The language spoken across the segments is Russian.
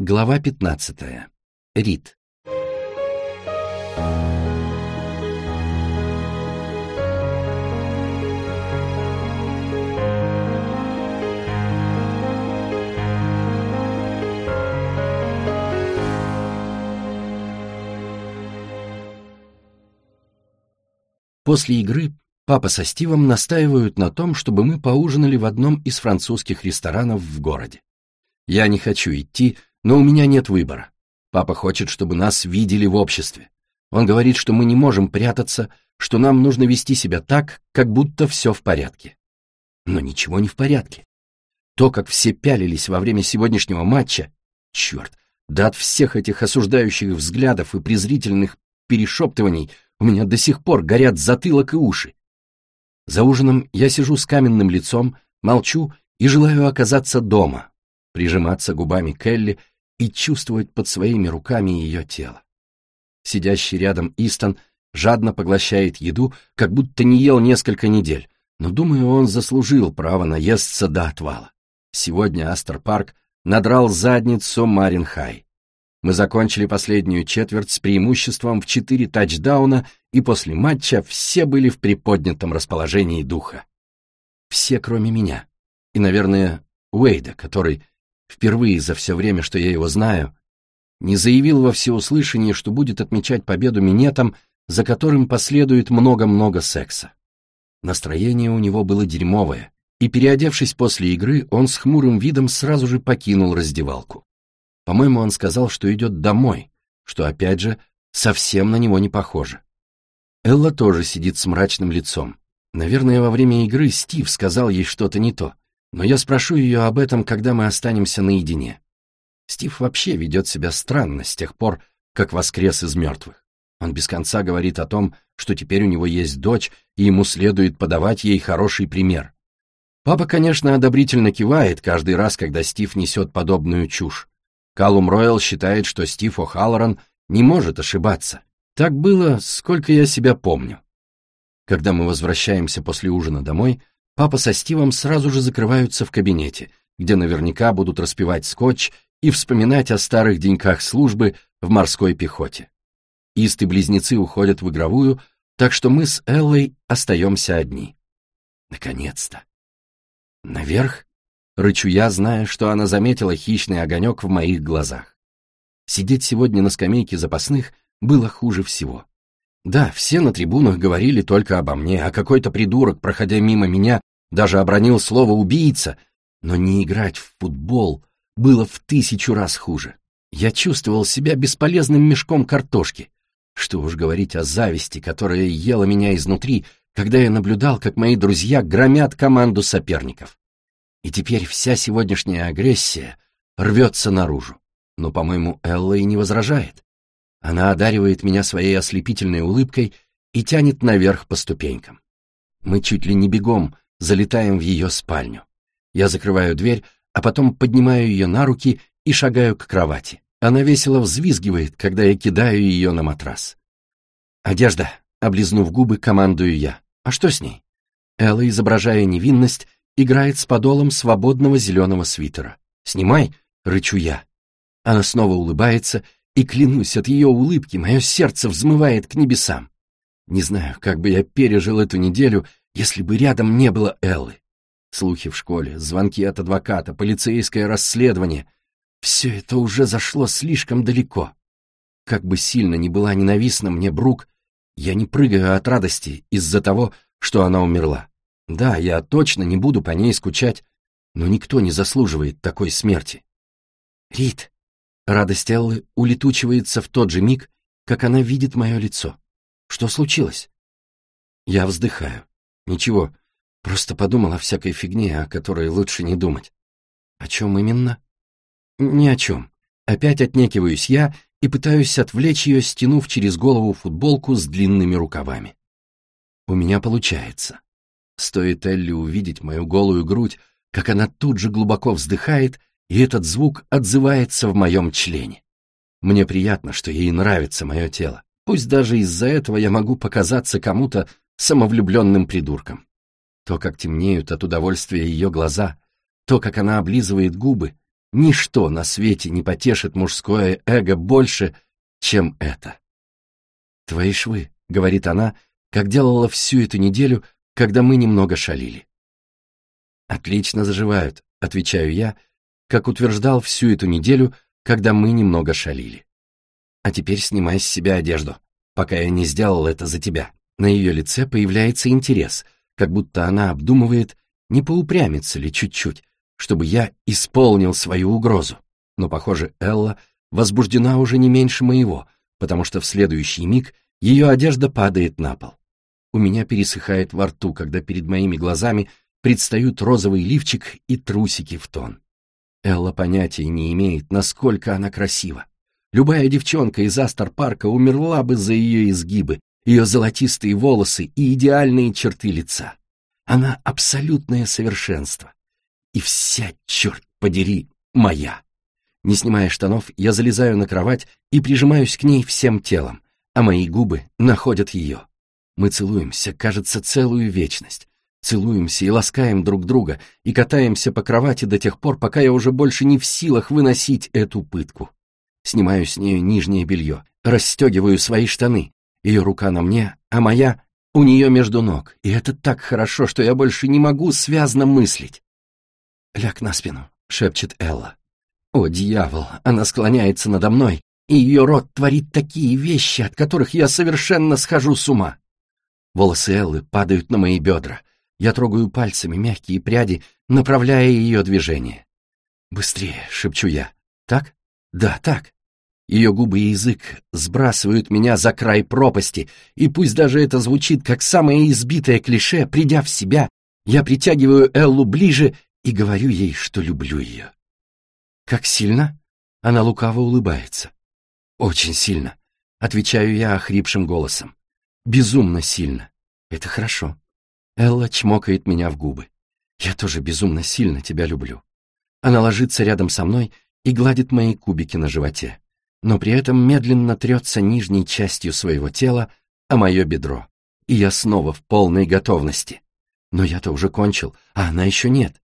Глава 15. Рит. После игры папа со Стивом настаивают на том, чтобы мы поужинали в одном из французских ресторанов в городе. Я не хочу идти, но у меня нет выбора. Папа хочет, чтобы нас видели в обществе. Он говорит, что мы не можем прятаться, что нам нужно вести себя так, как будто все в порядке. Но ничего не в порядке. То, как все пялились во время сегодняшнего матча, черт, да от всех этих осуждающих взглядов и презрительных перешептываний у меня до сих пор горят затылок и уши. За ужином я сижу с каменным лицом, молчу и желаю оказаться дома, прижиматься губами к и чувствовать под своими руками ее тело. Сидящий рядом Истон жадно поглощает еду, как будто не ел несколько недель, но, думаю, он заслужил право наесться до отвала. Сегодня Астер Парк надрал задницу Марин Хай. Мы закончили последнюю четверть с преимуществом в четыре тачдауна, и после матча все были в приподнятом расположении духа. Все, кроме меня. И, наверное, Уэйда, который впервые за все время, что я его знаю, не заявил во всеуслышание, что будет отмечать победу минетом, за которым последует много-много секса. Настроение у него было дерьмовое, и, переодевшись после игры, он с хмурым видом сразу же покинул раздевалку. По-моему, он сказал, что идет домой, что, опять же, совсем на него не похоже. Элла тоже сидит с мрачным лицом. Наверное, во время игры Стив сказал ей что-то не то но я спрошу ее об этом, когда мы останемся наедине. Стив вообще ведет себя странно с тех пор, как воскрес из мертвых. Он без конца говорит о том, что теперь у него есть дочь, и ему следует подавать ей хороший пример. Папа, конечно, одобрительно кивает каждый раз, когда Стив несет подобную чушь. Калум Ройл считает, что Стив О'Халлоран не может ошибаться. Так было, сколько я себя помню. Когда мы возвращаемся после ужина домой, Папа со Стивом сразу же закрываются в кабинете, где наверняка будут распивать скотч и вспоминать о старых деньках службы в морской пехоте. Ист и близнецы уходят в игровую, так что мы с Эллой остаемся одни. Наконец-то. Наверх? Рычу я, зная, что она заметила хищный огонек в моих глазах. Сидеть сегодня на скамейке запасных было хуже всего. Да, все на трибунах говорили только обо мне, а какой-то придурок, проходя мимо меня, даже обронил слово «убийца», но не играть в футбол было в тысячу раз хуже. Я чувствовал себя бесполезным мешком картошки. Что уж говорить о зависти, которая ела меня изнутри, когда я наблюдал, как мои друзья громят команду соперников. И теперь вся сегодняшняя агрессия рвется наружу. Но, по-моему, Элла и не возражает. Она одаривает меня своей ослепительной улыбкой и тянет наверх по ступенькам. Мы чуть ли не бегом залетаем в ее спальню. Я закрываю дверь, а потом поднимаю ее на руки и шагаю к кровати. Она весело взвизгивает, когда я кидаю ее на матрас. «Одежда», — облизнув губы, командую я. «А что с ней?» Элла, изображая невинность, играет с подолом свободного зеленого свитера. «Снимай!» — рычу я. Она снова улыбается и клянусь, от ее улыбки мое сердце взмывает к небесам. Не знаю, как бы я пережил эту неделю, если бы рядом не было Эллы. Слухи в школе, звонки от адвоката, полицейское расследование — все это уже зашло слишком далеко. Как бы сильно ни была ненавистна мне Брук, я не прыгаю от радости из-за того, что она умерла. Да, я точно не буду по ней скучать, но никто не заслуживает такой смерти. «Рит», Радость Эллы улетучивается в тот же миг, как она видит мое лицо. Что случилось? Я вздыхаю. Ничего, просто подумал о всякой фигне, о которой лучше не думать. О чем именно? Ни о чем. Опять отнекиваюсь я и пытаюсь отвлечь ее, стянув через голову футболку с длинными рукавами. У меня получается. Стоит Элли увидеть мою голую грудь, как она тут же глубоко вздыхает и этот звук отзывается в моем члене. Мне приятно, что ей нравится мое тело. Пусть даже из-за этого я могу показаться кому-то самовлюбленным придурком. То, как темнеют от удовольствия ее глаза, то, как она облизывает губы, Ничто на свете не потешит мужское эго больше, чем это. «Твои швы», — говорит она, как делала всю эту неделю, когда мы немного шалили. «Отлично заживают», — отвечаю я, как утверждал всю эту неделю, когда мы немного шалили. «А теперь снимай с себя одежду, пока я не сделал это за тебя». На ее лице появляется интерес, как будто она обдумывает, не поупрямится ли чуть-чуть, чтобы я исполнил свою угрозу. Но, похоже, Элла возбуждена уже не меньше моего, потому что в следующий миг ее одежда падает на пол. У меня пересыхает во рту, когда перед моими глазами предстают розовый лифчик и трусики в тон. Элла понятия не имеет, насколько она красива. Любая девчонка из Астер-парка умерла бы за ее изгибы, ее золотистые волосы и идеальные черты лица. Она абсолютное совершенство и вся, черт подери, моя. Не снимая штанов, я залезаю на кровать и прижимаюсь к ней всем телом, а мои губы находят ее. Мы целуемся, кажется, целую вечность. Целуемся и ласкаем друг друга, и катаемся по кровати до тех пор, пока я уже больше не в силах выносить эту пытку. Снимаю с нее нижнее белье, расстегиваю свои штаны. Ее рука на мне, а моя у нее между ног, и это так хорошо, что я больше не могу связно мыслить. «Ляг на спину», — шепчет Элла. «О, дьявол!» Она склоняется надо мной, и ее рот творит такие вещи, от которых я совершенно схожу с ума. Волосы Эллы падают на мои бедра. Я трогаю пальцами мягкие пряди, направляя ее движение. «Быстрее!» — шепчу я. «Так? Да, так!» Ее губы и язык сбрасывают меня за край пропасти, и пусть даже это звучит как самое избитое клише, придя в себя, я притягиваю Эллу ближе и говорю ей, что люблю ее. «Как сильно?» Она лукаво улыбается. «Очень сильно», — отвечаю я охрипшим голосом. «Безумно сильно. Это хорошо». Элла чмокает меня в губы. «Я тоже безумно сильно тебя люблю». Она ложится рядом со мной и гладит мои кубики на животе, но при этом медленно трется нижней частью своего тела о мое бедро. И я снова в полной готовности. Но я-то уже кончил, а она еще нет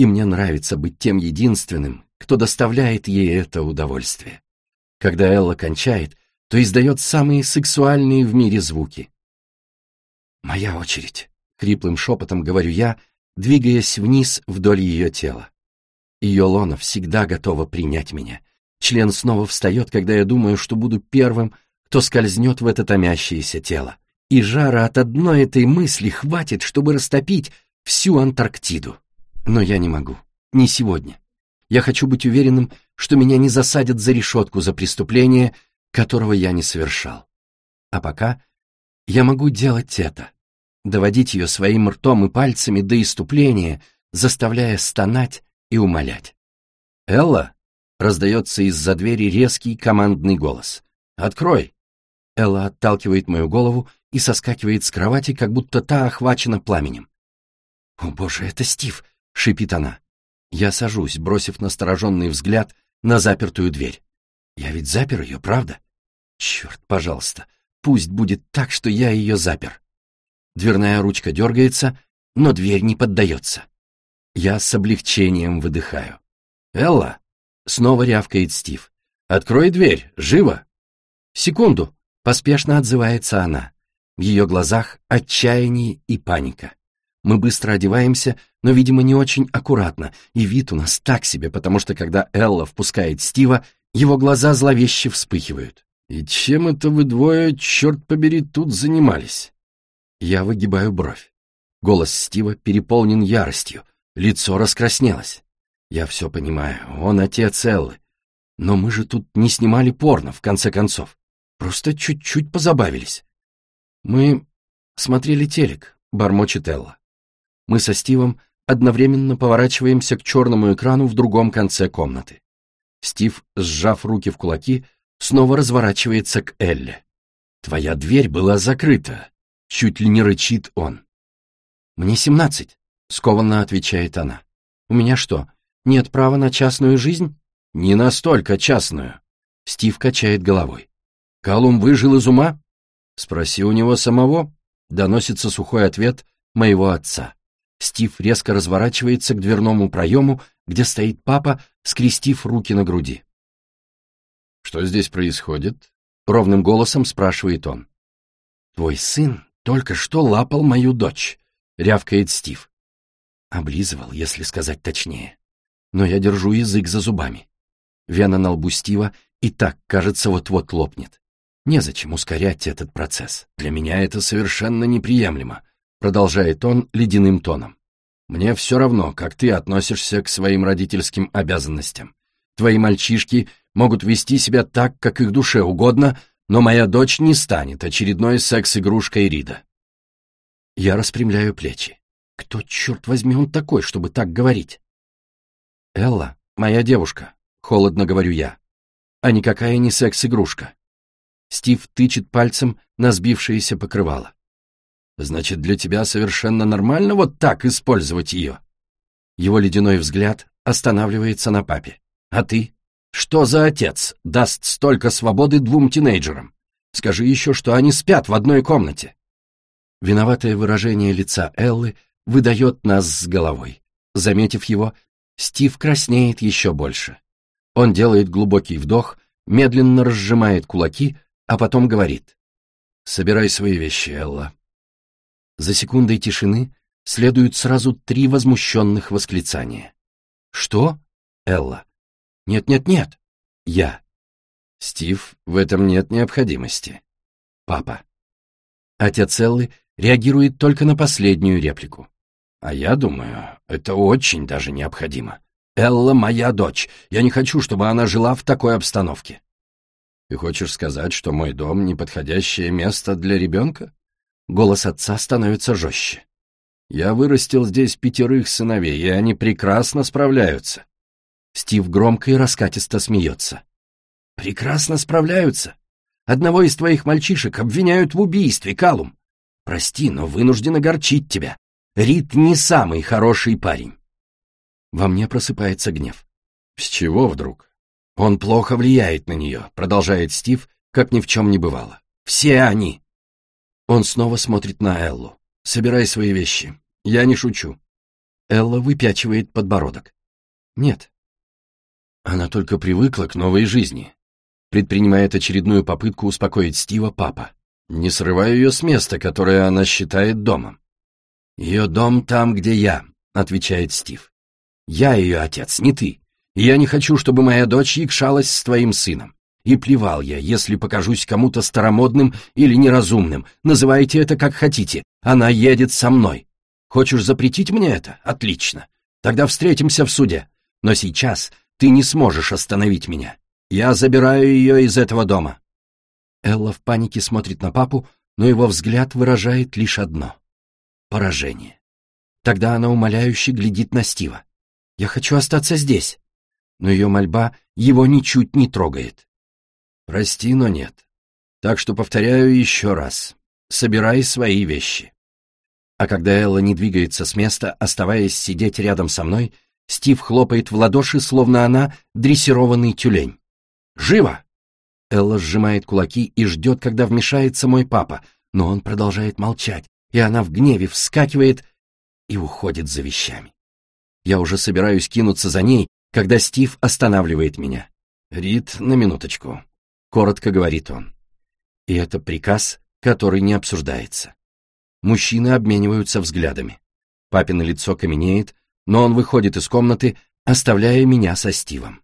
и мне нравится быть тем единственным, кто доставляет ей это удовольствие. Когда Элла кончает, то издает самые сексуальные в мире звуки. «Моя очередь», — хриплым шепотом говорю я, двигаясь вниз вдоль ее тела. Ее лона всегда готова принять меня. Член снова встает, когда я думаю, что буду первым, кто скользнет в это томящееся тело. И жара от одной этой мысли хватит, чтобы растопить всю Антарктиду. Но я не могу. Не сегодня. Я хочу быть уверенным, что меня не засадят за решетку за преступление, которого я не совершал. А пока я могу делать это. Доводить ее своим ртом и пальцами до иступления, заставляя стонать и умолять. «Элла!» — раздается из-за двери резкий командный голос. «Открой!» Элла отталкивает мою голову и соскакивает с кровати, как будто та охвачена пламенем. «О боже, это Стив! — шипит она. Я сажусь, бросив настороженный взгляд на запертую дверь. Я ведь запер ее, правда? Черт, пожалуйста, пусть будет так, что я ее запер. Дверная ручка дергается, но дверь не поддается. Я с облегчением выдыхаю. «Элла!» — снова рявкает Стив. «Открой дверь, живо!» «Секунду!» — поспешно отзывается она. В ее глазах отчаяние и паника. Мы быстро одеваемся, но, видимо, не очень аккуратно, и вид у нас так себе, потому что, когда Элла впускает Стива, его глаза зловеще вспыхивают. «И чем это вы двое, черт побери, тут занимались?» Я выгибаю бровь. Голос Стива переполнен яростью, лицо раскраснелось. Я все понимаю, он отец Эллы. Но мы же тут не снимали порно, в конце концов. Просто чуть-чуть позабавились. Мы смотрели телек, бормочет Элла. Мы со Стивом одновременно поворачиваемся к черному экрану в другом конце комнаты. Стив, сжав руки в кулаки, снова разворачивается к Элле. «Твоя дверь была закрыта», — чуть ли не рычит он. «Мне семнадцать», — скованно отвечает она. «У меня что, нет права на частную жизнь?» «Не настолько частную», — Стив качает головой. «Калум выжил из ума?» «Спроси у него самого», — доносится сухой ответ моего отца. Стив резко разворачивается к дверному проему, где стоит папа, скрестив руки на груди. «Что здесь происходит?» — ровным голосом спрашивает он. «Твой сын только что лапал мою дочь», — рявкает Стив. Облизывал, если сказать точнее. Но я держу язык за зубами. Вена на лбу Стива и так, кажется, вот-вот лопнет. Незачем ускорять этот процесс. Для меня это совершенно неприемлемо, продолжает он ледяным тоном. Мне все равно, как ты относишься к своим родительским обязанностям. Твои мальчишки могут вести себя так, как их душе угодно, но моя дочь не станет очередной секс-игрушкой Рида. Я распрямляю плечи. Кто, черт возьми, он такой, чтобы так говорить? Элла, моя девушка, холодно говорю я, а никакая не секс-игрушка. Стив тычет пальцем на сбившееся покрывало. Значит, для тебя совершенно нормально вот так использовать ее? Его ледяной взгляд останавливается на папе. А ты? Что за отец даст столько свободы двум тинейджерам? Скажи еще, что они спят в одной комнате. Виноватое выражение лица Эллы выдает нас с головой. Заметив его, Стив краснеет еще больше. Он делает глубокий вдох, медленно разжимает кулаки, а потом говорит. «Собирай свои вещи, Элла». За секундой тишины следуют сразу три возмущенных восклицания. «Что?» Элла. «Нет-нет-нет». Я. «Стив, в этом нет необходимости». Папа. Отец Эллы реагирует только на последнюю реплику. А я думаю, это очень даже необходимо. Элла моя дочь. Я не хочу, чтобы она жила в такой обстановке. Ты хочешь сказать, что мой дом — неподходящее место для ребенка? Голос отца становится жестче. Я вырастил здесь пятерых сыновей, и они прекрасно справляются. Стив громко и раскатисто смеется. Прекрасно справляются. Одного из твоих мальчишек обвиняют в убийстве, Калум. Прости, но вынужден огорчить тебя. Рид не самый хороший парень. Во мне просыпается гнев. С чего вдруг? Он плохо влияет на нее, продолжает Стив, как ни в чем не бывало. Все они. Он снова смотрит на Эллу. Собирай свои вещи. Я не шучу. Элла выпячивает подбородок. Нет. Она только привыкла к новой жизни. Предпринимает очередную попытку успокоить Стива папа. Не срывай ее с места, которое она считает домом. «Ее дом там, где я», — отвечает Стив. «Я ее отец, не ты. И я не хочу, чтобы моя дочь якшалась с твоим сыном. И плевал я, если покажусь кому-то старомодным или неразумным. Называйте это как хотите. Она едет со мной. Хочешь запретить мне это? Отлично. Тогда встретимся в суде. Но сейчас ты не сможешь остановить меня. Я забираю ее из этого дома». Элла в панике смотрит на папу, но его взгляд выражает лишь одно поражение. Тогда она умоляюще глядит на Стива. «Я хочу остаться здесь». Но ее мольба его ничуть не трогает. «Прости, но нет. Так что повторяю еще раз. Собирай свои вещи». А когда Элла не двигается с места, оставаясь сидеть рядом со мной, Стив хлопает в ладоши, словно она дрессированный тюлень. «Живо!» Элла сжимает кулаки и ждет, когда вмешается мой папа, но он продолжает молчать, и она в гневе вскакивает и уходит за вещами. Я уже собираюсь кинуться за ней, когда Стив останавливает меня. «Рит, на минуточку», — коротко говорит он. И это приказ, который не обсуждается. Мужчины обмениваются взглядами. Папино лицо каменеет, но он выходит из комнаты, оставляя меня со Стивом.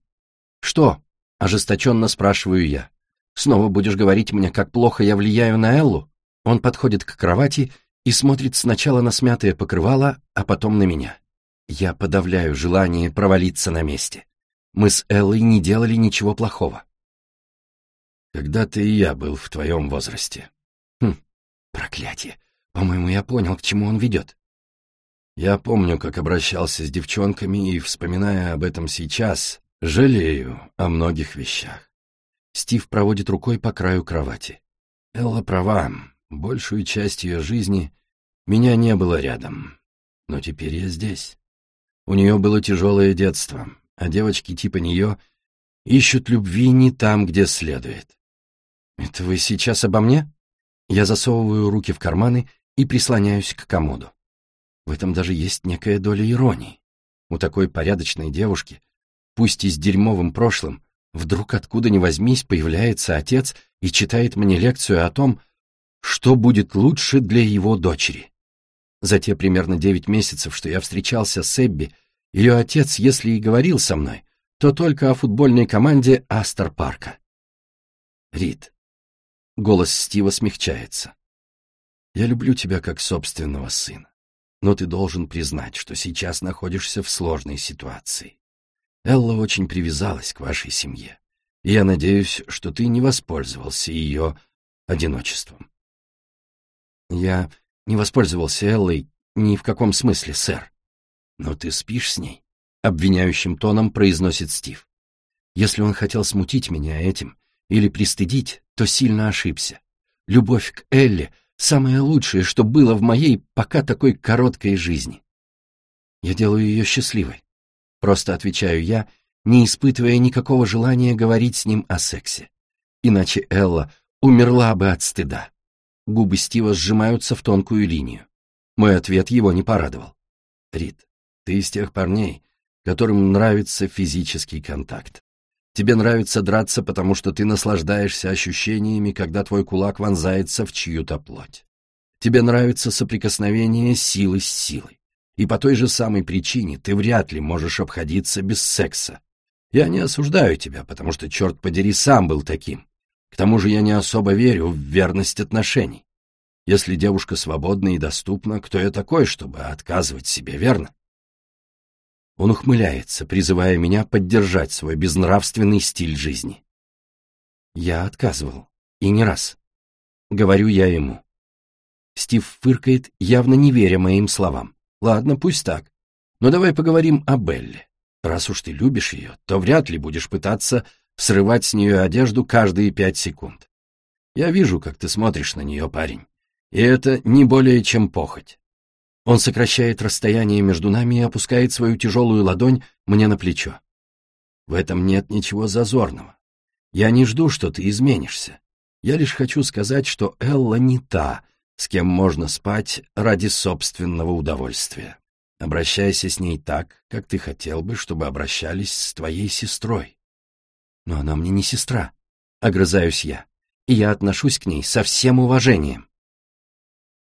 «Что?» — ожесточенно спрашиваю я. «Снова будешь говорить мне, как плохо я влияю на Эллу?» Он подходит к кровати и смотрит сначала на смятое покрывало, а потом на меня. Я подавляю желание провалиться на месте. Мы с Эллой не делали ничего плохого. Когда-то и я был в твоем возрасте. Хм, проклятие. По-моему, я понял, к чему он ведет. Я помню, как обращался с девчонками, и, вспоминая об этом сейчас, жалею о многих вещах. Стив проводит рукой по краю кровати. Элла права, большую часть ее жизни меня не было рядом, но теперь я здесь. У нее было тяжелое детство, а девочки типа нее ищут любви не там, где следует. «Это вы сейчас обо мне?» Я засовываю руки в карманы и прислоняюсь к комоду. В этом даже есть некая доля иронии. У такой порядочной девушки пусть и с дерьмовым прошлым, вдруг откуда ни возьмись появляется отец и читает мне лекцию о том, что будет лучше для его дочери. За те примерно девять месяцев, что я встречался с Эбби, ее отец, если и говорил со мной, то только о футбольной команде Астер Парка. Рид. Голос Стива смягчается. Я люблю тебя как собственного сына, но ты должен признать, что сейчас находишься в сложной ситуации. Элла очень привязалась к вашей семье, и я надеюсь, что ты не воспользовался ее одиночеством. Я не воспользовался Эллой ни в каком смысле, сэр. Но ты спишь с ней? Обвиняющим тоном произносит Стив. Если он хотел смутить меня этим или пристыдить, то сильно ошибся. Любовь к Элле — самое лучшее, что было в моей пока такой короткой жизни. Я делаю ее счастливой. Просто отвечаю я, не испытывая никакого желания говорить с ним о сексе. Иначе Элла умерла бы от стыда. Губы Стива сжимаются в тонкую линию. Мой ответ его не порадовал. Рид, ты из тех парней, которым нравится физический контакт. Тебе нравится драться, потому что ты наслаждаешься ощущениями, когда твой кулак вонзается в чью-то плоть. Тебе нравится соприкосновение силы с силой. И по той же самой причине ты вряд ли можешь обходиться без секса. Я не осуждаю тебя, потому что, черт подери, сам был таким. К тому же я не особо верю в верность отношений. Если девушка свободна и доступна, кто я такой, чтобы отказывать себе, верно? Он ухмыляется, призывая меня поддержать свой безнравственный стиль жизни. Я отказывал. И не раз. Говорю я ему. Стив фыркает, явно не веря моим словам. Ладно, пусть так. Но давай поговорим о Белле. Раз уж ты любишь ее, то вряд ли будешь пытаться срывать с нее одежду каждые пять секунд. Я вижу, как ты смотришь на нее, парень. И это не более чем похоть. Он сокращает расстояние между нами и опускает свою тяжелую ладонь мне на плечо. В этом нет ничего зазорного. Я не жду, что ты изменишься. Я лишь хочу сказать, что Элла не та, с кем можно спать ради собственного удовольствия. Обращайся с ней так, как ты хотел бы, чтобы обращались с твоей сестрой. Но она мне не сестра, огрызаюсь я, и я отношусь к ней со всем уважением.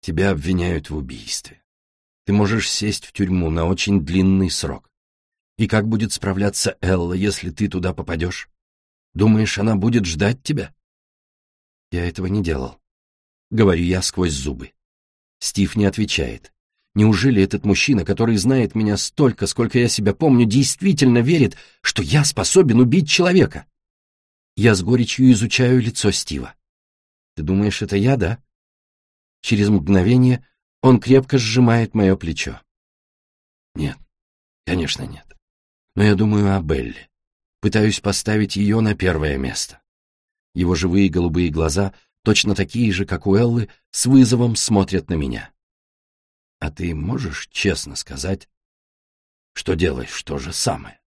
Тебя обвиняют в убийстве. Ты можешь сесть в тюрьму на очень длинный срок. И как будет справляться Элла, если ты туда попадешь? Думаешь, она будет ждать тебя? Я этого не делал. Говорю я сквозь зубы. Стив не отвечает. Неужели этот мужчина, который знает меня столько, сколько я себя помню, действительно верит, что я способен убить человека? Я с горечью изучаю лицо Стива. Ты думаешь, это я, да? Через мгновение он крепко сжимает мое плечо. Нет, конечно нет. Но я думаю о Белле. Пытаюсь поставить ее на первое место. Его живые голубые глаза, точно такие же, как у Эллы, с вызовом смотрят на меня. А ты можешь честно сказать, что делаешь то же самое?